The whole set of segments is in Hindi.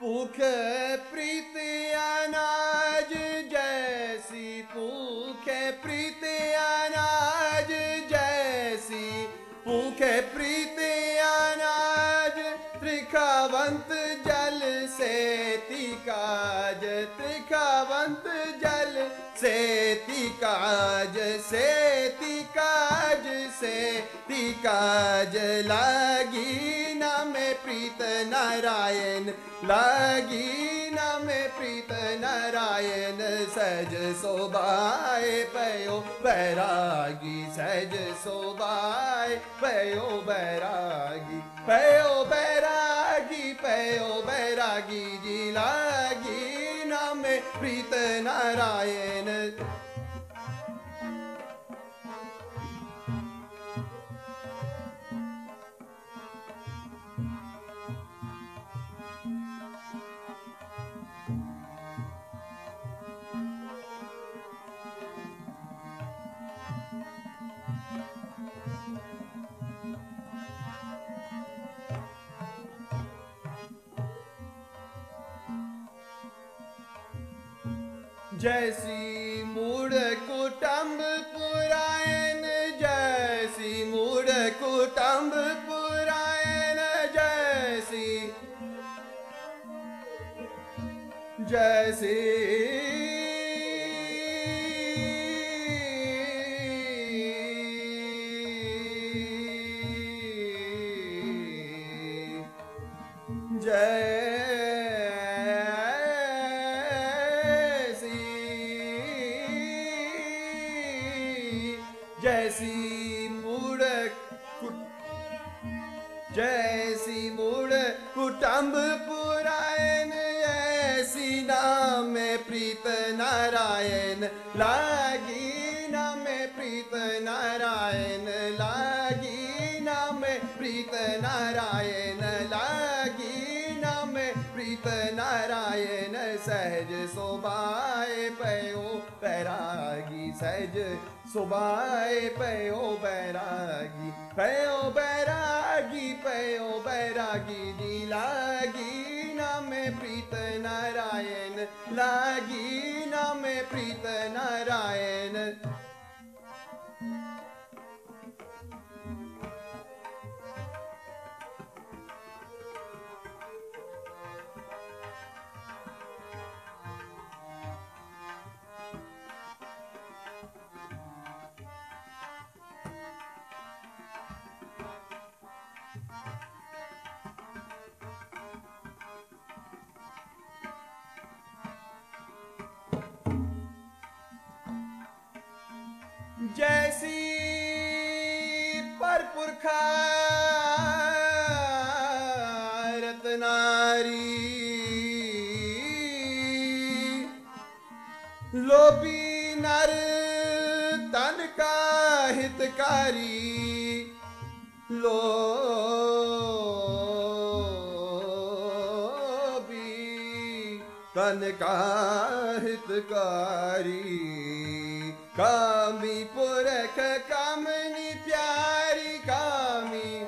भूख प्रीत अनाज, जैसी भूख प्रीत अनाज, जैसी भूख प्रीत अनाज। त्रिखावंत जल से तिकाज त्रिखावंत जल से तिकाज से तिकाज से तिकाज लागी ना में प्रीत नारायण, लागी ना में प्रीत नारायण। सहज सोबाए पयो बैरागी, सहज सोबाए पयो बैरागी। पयो बैरागी पयो बैरागी जी लागी ना में प्रीत नारायण जैसी मूड कुटुंब पुरायन जैसी मूड कुटुंब पुरायण जैसी जैसी जैसी जैसी मूड जैसी मूड कुटुंब पुरायण ऐसी नाम प्रीत नारायण लागी नारायण सहज सोबाए पयो बैरागी सहज पयो बैरागी पयो बैरागी पयो बैरागी जी लागी नाम प्रीत नारायण लागी नाम प्रीत नारायण ਜੈਸੀ ਪਰਪੁਰਖਾ ਰਤਨਾਰੀ ਲੋਭੀ ਨਰ ਤਨ ਕਾ ਹਿਤਕਾਰੀ ਤਨ ਕਾ कामी पुरख, कामनी प्यारी कामी।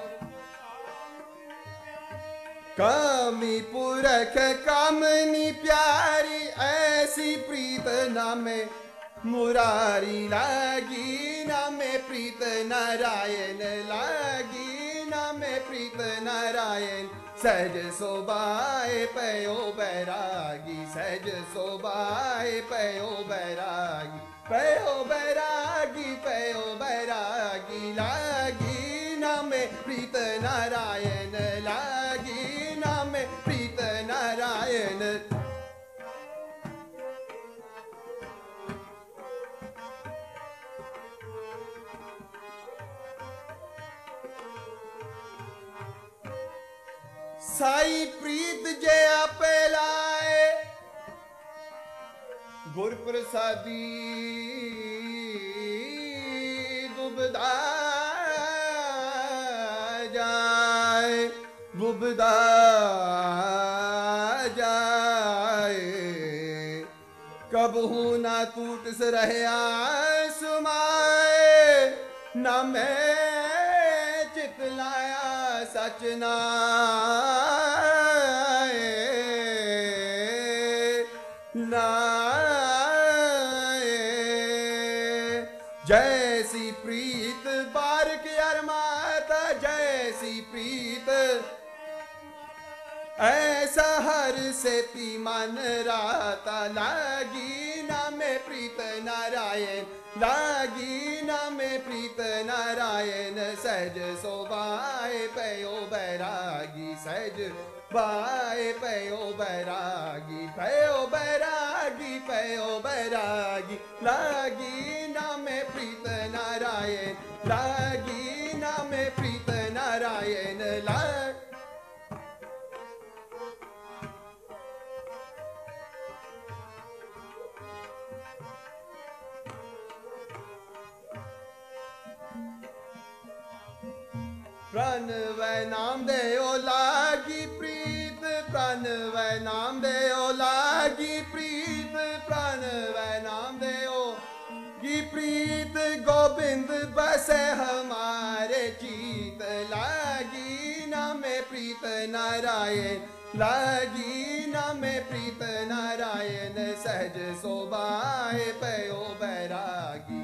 कामी पुरख, कामनी प्यारी, ऐसी प्रीत नामे मुरारी लागी नामे प्रीत नारायण लागी नामे प्रीत नारायण। सहज सोबाए पयो बैरागी, सहज सोबाए पयो बैरागी। पयो बैरागी पयो बैरागी लागी नामे प्रीत नारायण लागी नामे प्रीत नारायण साई प्रीत जया पेलाए गुर प्रसादी दुबदा जाए बुबदा जाए। कब हूँ ना टूट से रहे सुमाए न मैं चितलाया सच जैसी प्रीत बार के अरमाता जैसी प्रीत। ऐसा हर से पी मन राता, लागी ना में प्रीत नारायण, लागी ना में प्रीत नारायण। सहज सोबाए पयो बैरागी, सहज बाए पयो बैरागी, पयो बैरागी लागी ना में प्रीत नारायण लागी ना में प्रीत नारायण लागी प्राण वै नाम दे ओ लागी प्रीत, प्राण वै नाम दे ओ लागी प्रीत। गोविंद, बसे हमारे चीत लागी ना में प्रीत नारायण, लागी ना में प्रीत नारायण, सहज सोबाए पयो बैरागी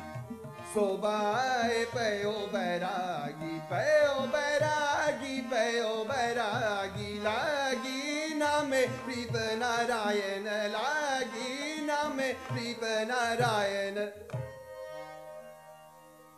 सोबाए पयो बैरागी पयो बैरागी पयो बैरागी, लागी नामे प्रीत नारायण, लागी नामे प्रीत नारायण।